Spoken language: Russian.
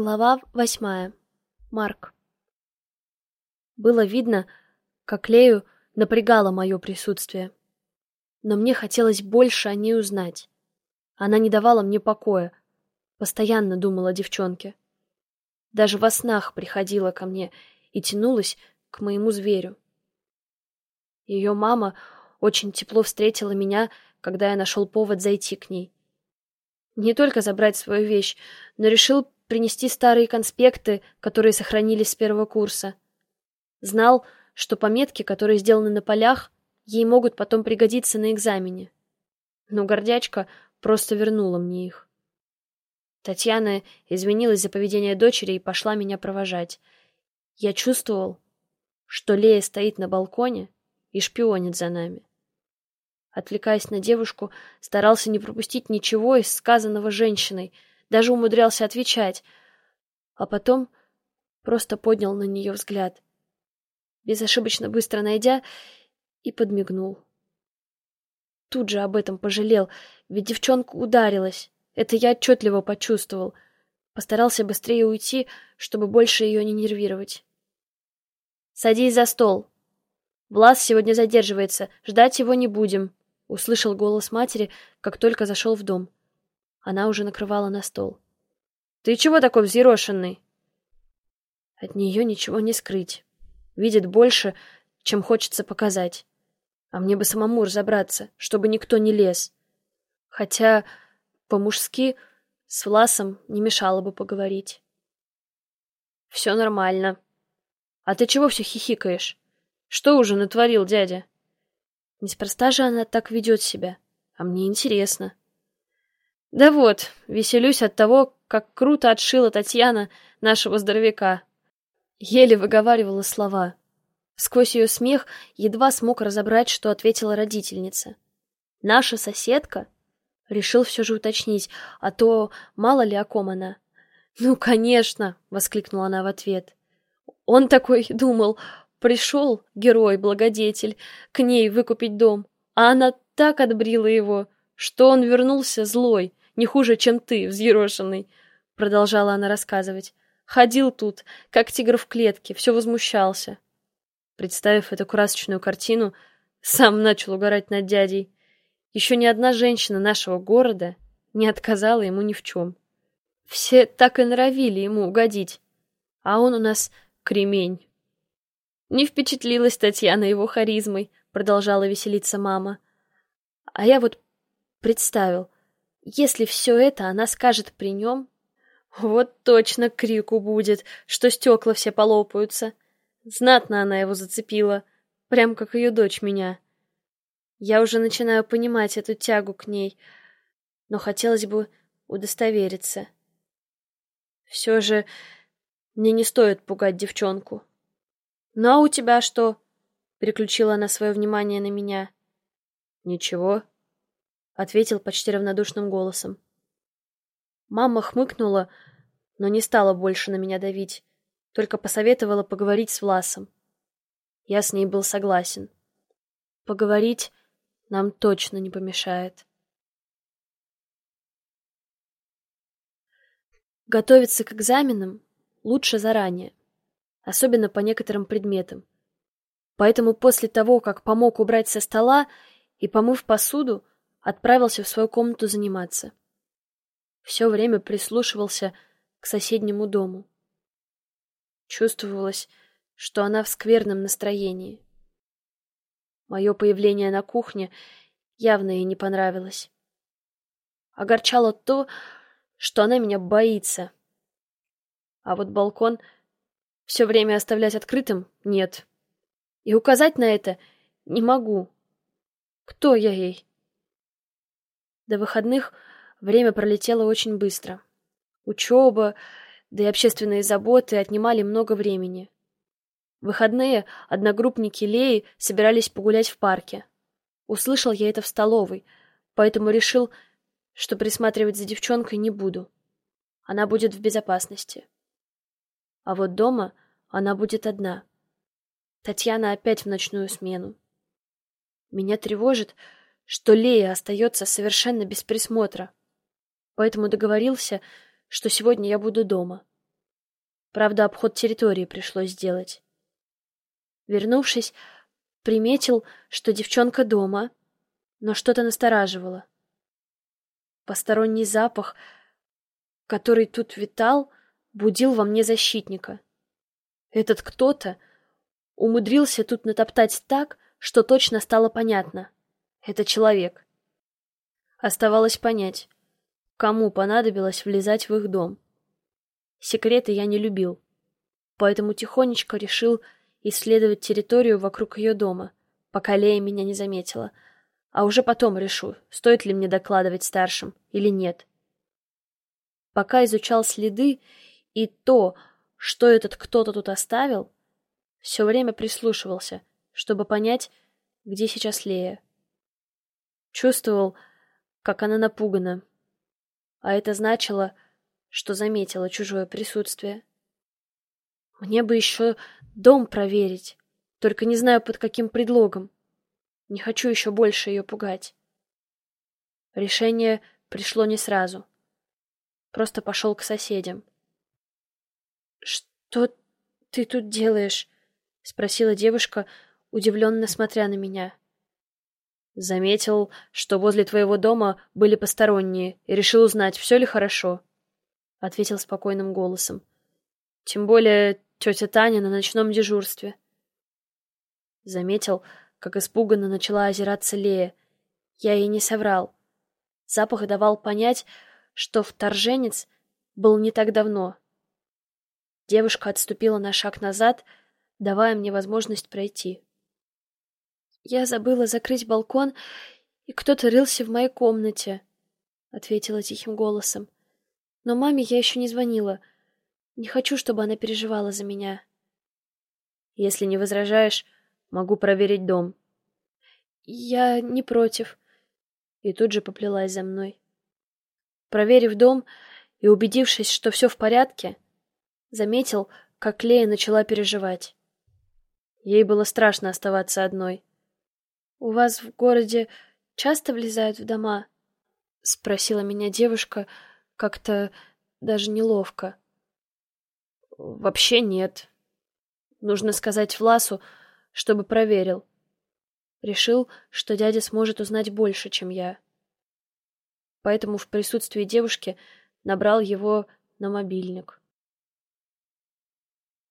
Глава восьмая. Марк. Было видно, как Лею напрягало мое присутствие. Но мне хотелось больше о ней узнать. Она не давала мне покоя, постоянно думала о девчонке. Даже во снах приходила ко мне и тянулась к моему зверю. Ее мама очень тепло встретила меня, когда я нашел повод зайти к ней. Не только забрать свою вещь, но решил принести старые конспекты, которые сохранились с первого курса. Знал, что пометки, которые сделаны на полях, ей могут потом пригодиться на экзамене. Но гордячка просто вернула мне их. Татьяна извинилась за поведение дочери и пошла меня провожать. Я чувствовал, что Лея стоит на балконе и шпионит за нами. Отвлекаясь на девушку, старался не пропустить ничего из сказанного женщиной — даже умудрялся отвечать, а потом просто поднял на нее взгляд, безошибочно быстро найдя, и подмигнул. Тут же об этом пожалел, ведь девчонка ударилась. Это я отчетливо почувствовал. Постарался быстрее уйти, чтобы больше ее не нервировать. «Садись за стол. Влас сегодня задерживается, ждать его не будем», — услышал голос матери, как только зашел в дом. Она уже накрывала на стол. «Ты чего такой взъерошенный?» От нее ничего не скрыть. Видит больше, чем хочется показать. А мне бы самому разобраться, чтобы никто не лез. Хотя по-мужски с Власом не мешало бы поговорить. Все нормально. А ты чего все хихикаешь? Что уже натворил дядя? Неспроста же она так ведет себя. А мне интересно. Да вот, веселюсь от того, как круто отшила Татьяна нашего здоровяка. Еле выговаривала слова. Сквозь ее смех едва смог разобрать, что ответила родительница. «Наша соседка?» Решил все же уточнить, а то мало ли о ком она. «Ну, конечно!» — воскликнула она в ответ. Он такой думал, пришел герой-благодетель к ней выкупить дом, а она так отбрила его, что он вернулся злой, не хуже, чем ты, взъерошенный, — продолжала она рассказывать. Ходил тут, как тигр в клетке, все возмущался. Представив эту красочную картину, сам начал угорать над дядей. Еще ни одна женщина нашего города не отказала ему ни в чем. Все так и норовили ему угодить, а он у нас кремень. Не впечатлилась Татьяна его харизмой, продолжала веселиться мама. А я вот представил, если все это она скажет при нем, вот точно крику будет, что стекла все полопаются. Знатно она его зацепила, прям как ее дочь меня. Я уже начинаю понимать эту тягу к ней, но хотелось бы удостовериться. Все же мне не стоит пугать девчонку. «Ну а у тебя что?» — переключила она свое внимание на меня. «Ничего», ответил почти равнодушным голосом. Мама хмыкнула, но не стала больше на меня давить, только посоветовала поговорить с Власом. Я с ней был согласен. Поговорить нам точно не помешает. Готовиться к экзаменам лучше заранее, особенно по некоторым предметам. Поэтому после того, как помог убрать со стола и помыв посуду, отправился в свою комнату заниматься. Все время прислушивался к соседнему дому. Чувствовалось, что она в скверном настроении. Мое появление на кухне явно ей не понравилось. Огорчало то, что она меня боится. А вот балкон все время оставлять открытым нет. И указать на это не могу. Кто я ей? До выходных время пролетело очень быстро. Учеба, да и общественные заботы отнимали много времени. В выходные одногруппники Леи собирались погулять в парке. Услышал я это в столовой, поэтому решил, что присматривать за девчонкой не буду. Она будет в безопасности. А вот дома она будет одна. Татьяна опять в ночную смену. Меня тревожит, что Лея остается совершенно без присмотра. Поэтому договорился, что сегодня я буду дома. Правда, обход территории пришлось сделать. Вернувшись, приметил, что девчонка дома, но что-то настораживало. Посторонний запах, который тут витал, будил во мне защитника. Этот кто-то умудрился тут натоптать так, что точно стало понятно. Это человек. Оставалось понять, кому понадобилось влезать в их дом. Секреты я не любил, поэтому тихонечко решил исследовать территорию вокруг ее дома, пока Лея меня не заметила, а уже потом решу, стоит ли мне докладывать старшим или нет. Пока изучал следы и то, что этот кто-то тут оставил, все время прислушивался, чтобы понять, где сейчас Лея. Чувствовал, как она напугана, а это значило, что заметила чужое присутствие. Мне бы еще дом проверить, только не знаю под каким предлогом. Не хочу еще больше ее пугать. Решение пришло не сразу. Просто пошел к соседям. «Что ты тут делаешь?» — спросила девушка, удивленно смотря на меня. Заметил, что возле твоего дома были посторонние, и решил узнать, все ли хорошо. — ответил спокойным голосом. Тем более тетя Таня на ночном дежурстве. Заметил, как испуганно начала озираться Лея. Я ей не соврал. Запах давал понять, что вторженец был не так давно. Девушка отступила на шаг назад, давая мне возможность пройти. Я забыла закрыть балкон, и кто-то рылся в моей комнате, — ответила тихим голосом. Но маме я еще не звонила. Не хочу, чтобы она переживала за меня. Если не возражаешь, могу проверить дом. Я не против. И тут же поплелась за мной. Проверив дом и убедившись, что все в порядке, заметил, как Лея начала переживать. Ей было страшно оставаться одной. «У вас в городе часто влезают в дома?» — спросила меня девушка, как-то даже неловко. «Вообще нет. Нужно сказать Власу, чтобы проверил. Решил, что дядя сможет узнать больше, чем я. Поэтому в присутствии девушки набрал его на мобильник.